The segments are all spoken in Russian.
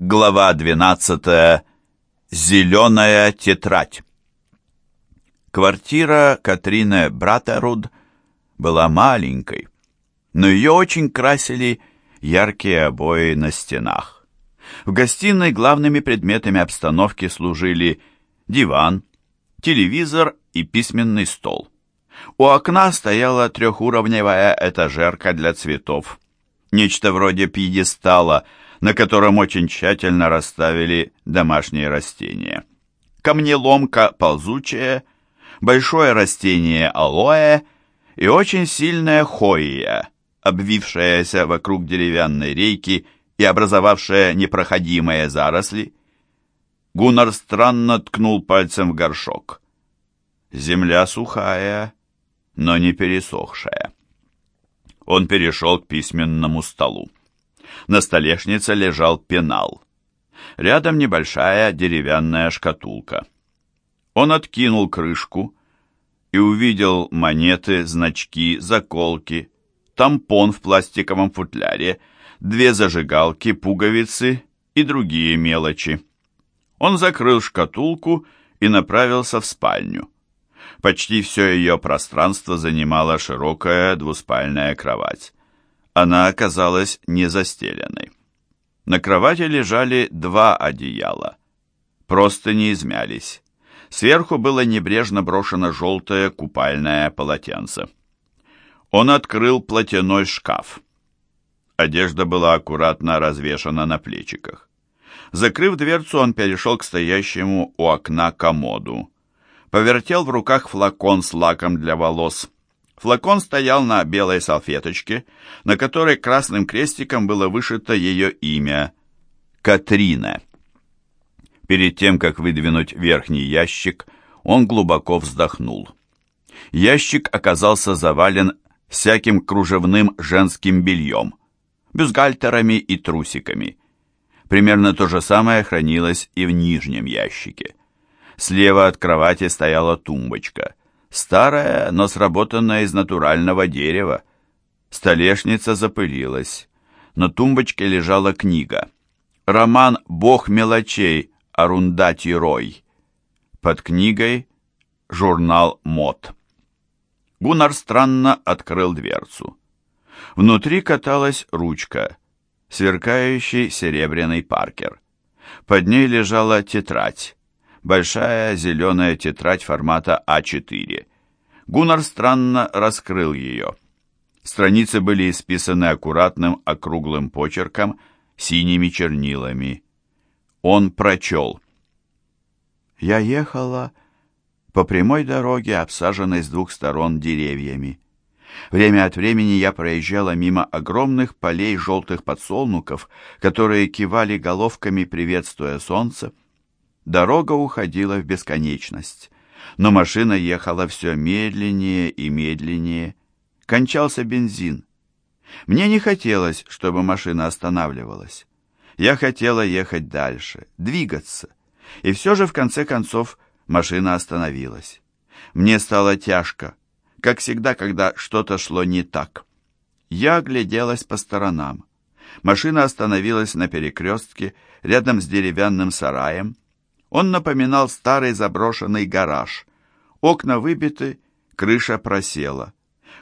Глава 12. Зеленая тетрадь. Квартира Катрины Братеруд была маленькой, но ее очень красили яркие обои на стенах. В гостиной главными предметами обстановки служили диван, телевизор и письменный стол. У окна стояла трехуровневая этажерка для цветов, нечто вроде пьедестала – на котором очень тщательно расставили домашние растения. Камнеломка ползучая, большое растение алоэ и очень сильная хоия, обвившаяся вокруг деревянной рейки и образовавшая непроходимые заросли. Гуннар странно ткнул пальцем в горшок. Земля сухая, но не пересохшая. Он перешел к письменному столу. На столешнице лежал пенал. Рядом небольшая деревянная шкатулка. Он откинул крышку и увидел монеты, значки, заколки, тампон в пластиковом футляре, две зажигалки, пуговицы и другие мелочи. Он закрыл шкатулку и направился в спальню. Почти все ее пространство занимала широкая двуспальная кровать она оказалась не застеленной. На кровати лежали два одеяла. Просто не измялись. Сверху было небрежно брошено желтое купальное полотенце. Он открыл платяной шкаф. Одежда была аккуратно развешана на плечиках. Закрыв дверцу, он перешел к стоящему у окна комоду. Повертел в руках флакон с лаком для волос. Флакон стоял на белой салфеточке, на которой красным крестиком было вышито ее имя – Катрина. Перед тем, как выдвинуть верхний ящик, он глубоко вздохнул. Ящик оказался завален всяким кружевным женским бельем, бюстгальтерами и трусиками. Примерно то же самое хранилось и в нижнем ящике. Слева от кровати стояла тумбочка. Старая, но сработанная из натурального дерева. Столешница запылилась. На тумбочке лежала книга. Роман «Бог мелочей» Арундати Рой. Под книгой журнал «Мод». Гуннар странно открыл дверцу. Внутри каталась ручка, сверкающий серебряный паркер. Под ней лежала тетрадь, большая зеленая тетрадь формата А4. Гуннар странно раскрыл ее. Страницы были исписаны аккуратным округлым почерком, синими чернилами. Он прочел. «Я ехала по прямой дороге, обсаженной с двух сторон деревьями. Время от времени я проезжала мимо огромных полей желтых подсолнуков, которые кивали головками, приветствуя солнце. Дорога уходила в бесконечность, но машина ехала все медленнее и медленнее. Кончался бензин. Мне не хотелось, чтобы машина останавливалась. Я хотела ехать дальше, двигаться. И все же, в конце концов, машина остановилась. Мне стало тяжко, как всегда, когда что-то шло не так. Я огляделась по сторонам. Машина остановилась на перекрестке рядом с деревянным сараем, он напоминал старый заброшенный гараж. Окна выбиты, крыша просела.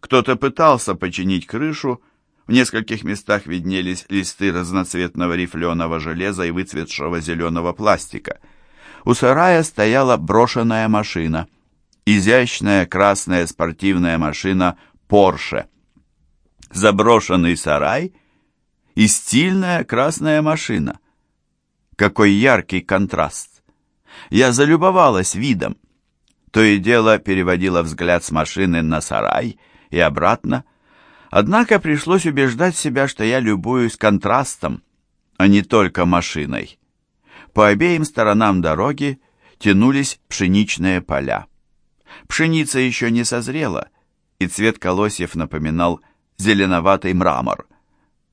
Кто-то пытался починить крышу, в нескольких местах виднелись листы разноцветного рифленого железа и выцветшего зеленого пластика. У сарая стояла брошенная машина. Изящная красная спортивная машина «Порше». Заброшенный сарай и стильная красная машина. Какой яркий контраст! Я залюбовалась видом. То и дело переводила взгляд с машины на сарай и обратно. Однако пришлось убеждать себя, что я любуюсь контрастом, а не только машиной. По обеим сторонам дороги тянулись пшеничные поля. Пшеница еще не созрела, и цвет колосьев напоминал зеленоватый мрамор.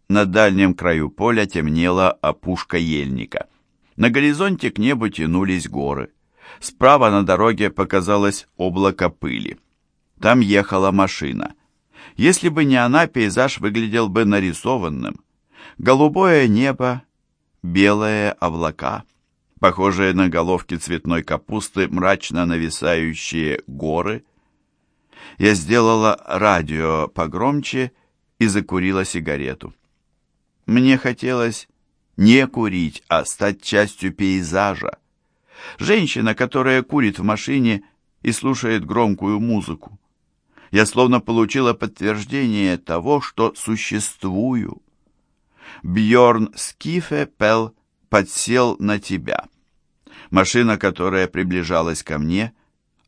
На дальнем краю поля темнела опушка ельника. На горизонте к небу тянулись горы. Справа на дороге показалось облако пыли. Там ехала машина. Если бы не она, пейзаж выглядел бы нарисованным. Голубое небо, белые облака, похожие на головки цветной капусты, мрачно нависающие горы. Я сделала радио погромче и закурила сигарету. Мне хотелось не курить, а стать частью пейзажа. Женщина, которая курит в машине и слушает громкую музыку. Я словно получила подтверждение того, что существую. Бьорн Скифе пел «Подсел на тебя». Машина, которая приближалась ко мне,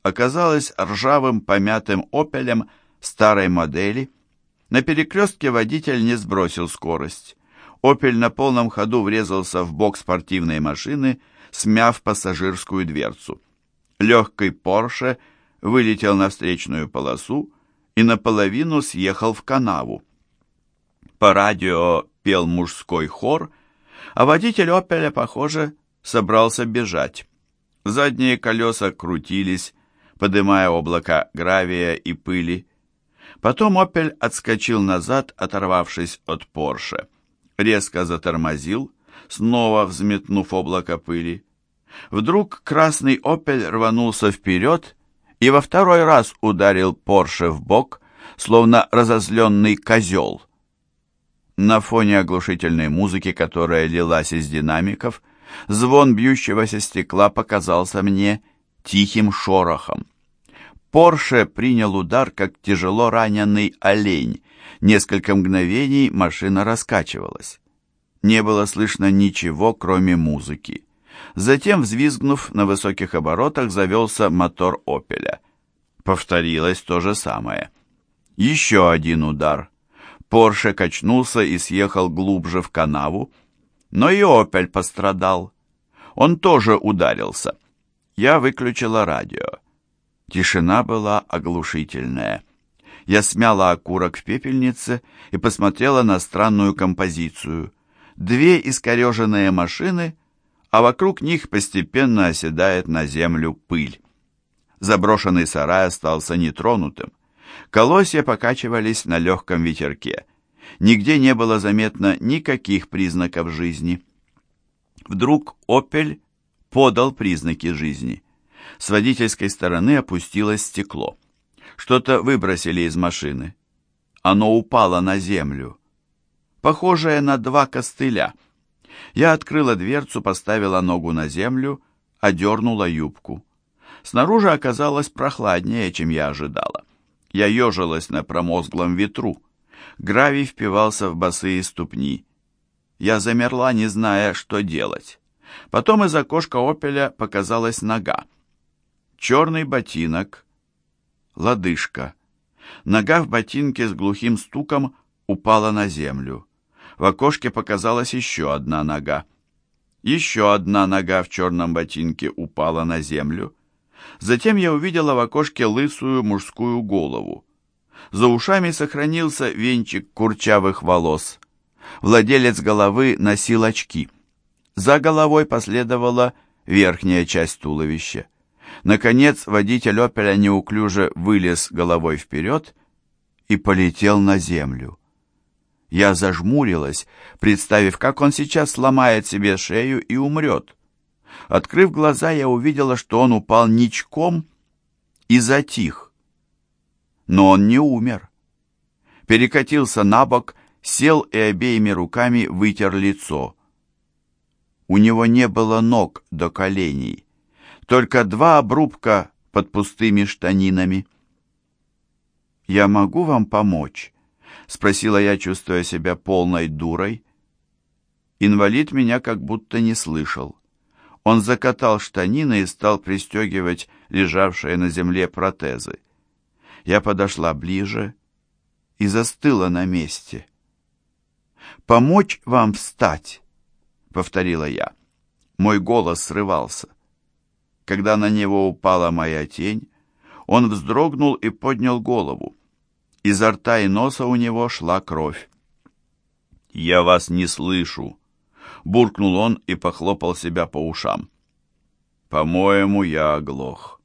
оказалась ржавым помятым «Опелем» старой модели. На перекрестке водитель не сбросил скорость. «Опель» на полном ходу врезался в бок спортивной машины, смяв пассажирскую дверцу. Легкий «Порше» вылетел на встречную полосу и наполовину съехал в канаву. По радио пел мужской хор, а водитель «Опеля», похоже, собрался бежать. Задние колеса крутились, подымая облака гравия и пыли. Потом «Опель» отскочил назад, оторвавшись от «Порше». Резко затормозил, снова взметнув облако пыли. Вдруг красный «Опель» рванулся вперед и во второй раз ударил «Порше» в бок, словно разозленный козел. На фоне оглушительной музыки, которая лилась из динамиков, звон бьющегося стекла показался мне тихим шорохом. Порше принял удар, как тяжело раненый олень. Несколько мгновений машина раскачивалась. Не было слышно ничего, кроме музыки. Затем, взвизгнув на высоких оборотах, завелся мотор «Опеля». Повторилось то же самое. Еще один удар. Порше качнулся и съехал глубже в канаву, но и «Опель» пострадал. Он тоже ударился. Я выключила радио. Тишина была оглушительная. Я смяла окурок в пепельнице и посмотрела на странную композицию. Две искореженные машины, а вокруг них постепенно оседает на землю пыль. Заброшенный сарай остался нетронутым. Колосья покачивались на легком ветерке. Нигде не было заметно никаких признаков жизни. Вдруг «Опель» подал признаки жизни. С водительской стороны опустилось стекло. Что-то выбросили из машины. Оно упало на землю. Похожее на два костыля. Я открыла дверцу, поставила ногу на землю, одернула юбку. Снаружи оказалось прохладнее, чем я ожидала. Я ежилась на промозглом ветру. Гравий впивался в босые ступни. Я замерла, не зная, что делать. Потом из окошка «Опеля» показалась нога. Черный ботинок, лодыжка. Нога в ботинке с глухим стуком упала на землю. В окошке показалась еще одна нога. Еще одна нога в черном ботинке упала на землю. Затем я увидела в окошке лысую мужскую голову. За ушами сохранился венчик курчавых волос. Владелец головы носил очки. За головой последовала верхняя часть туловища. Наконец водитель «Опеля» неуклюже вылез головой вперед и полетел на землю. Я зажмурилась, представив, как он сейчас сломает себе шею и умрет. Открыв глаза, я увидела, что он упал ничком и затих. Но он не умер. Перекатился на бок, сел и обеими руками вытер лицо. У него не было ног до коленей, только два обрубка под пустыми штанинами. «Я могу вам помочь?» — спросила я, чувствуя себя полной дурой. Инвалид меня как будто не слышал. Он закатал штанины и стал пристегивать лежавшие на земле протезы. Я подошла ближе и застыла на месте. «Помочь вам встать?» — повторила я. Мой голос срывался. Когда на него упала моя тень, он вздрогнул и поднял голову. Изо рта и носа у него шла кровь. «Я вас не слышу», буркнул он и похлопал себя по ушам. «По-моему, я оглох».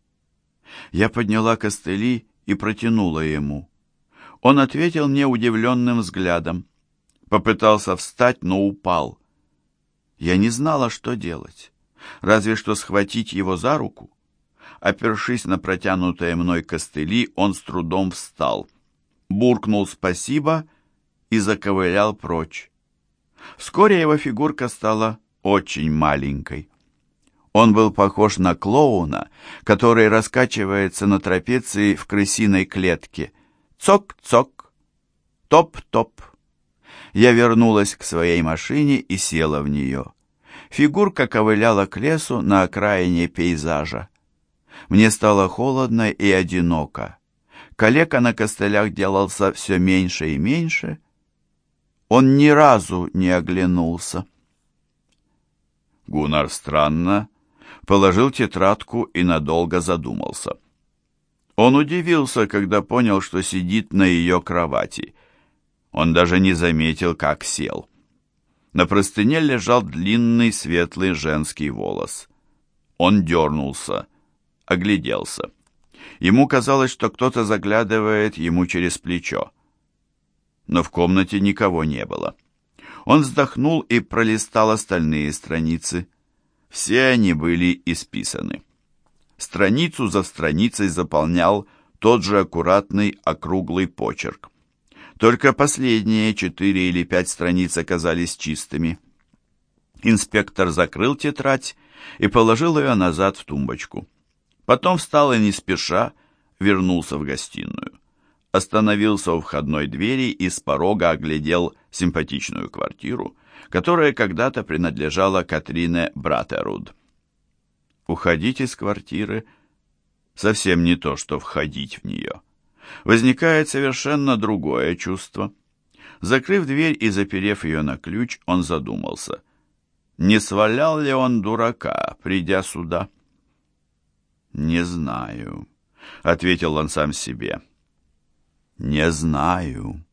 Я подняла костыли и протянула ему. Он ответил мне удивленным взглядом. Попытался встать, но упал. Я не знала, что делать. Разве что схватить его за руку. Опершись на протянутые мной костыли, он с трудом встал. Буркнул «спасибо» и заковылял прочь. Вскоре его фигурка стала очень маленькой. Он был похож на клоуна, который раскачивается на трапеции в крысиной клетке. Цок-цок, топ-топ. Я вернулась к своей машине и села в нее. Фигурка ковыляла к лесу на окраине пейзажа. Мне стало холодно и одиноко. Калека на костылях делался все меньше и меньше. Он ни разу не оглянулся. Гуннар странно положил тетрадку и надолго задумался. Он удивился, когда понял, что сидит на ее кровати. Он даже не заметил, как сел. На простыне лежал длинный светлый женский волос. Он дернулся, огляделся. Ему казалось, что кто-то заглядывает ему через плечо. Но в комнате никого не было. Он вздохнул и пролистал остальные страницы. Все они были исписаны. Страницу за страницей заполнял тот же аккуратный округлый почерк. Только последние четыре или пять страниц оказались чистыми. Инспектор закрыл тетрадь и положил ее назад в тумбочку. Потом встал и не спеша вернулся в гостиную. Остановился у входной двери и с порога оглядел симпатичную квартиру, которая когда-то принадлежала Катрине Братеруд. Уходить из квартиры совсем не то, что входить в нее. Возникает совершенно другое чувство. Закрыв дверь и заперев ее на ключ, он задумался. Не свалял ли он дурака, придя сюда? «Не знаю», — ответил он сам себе. «Не знаю».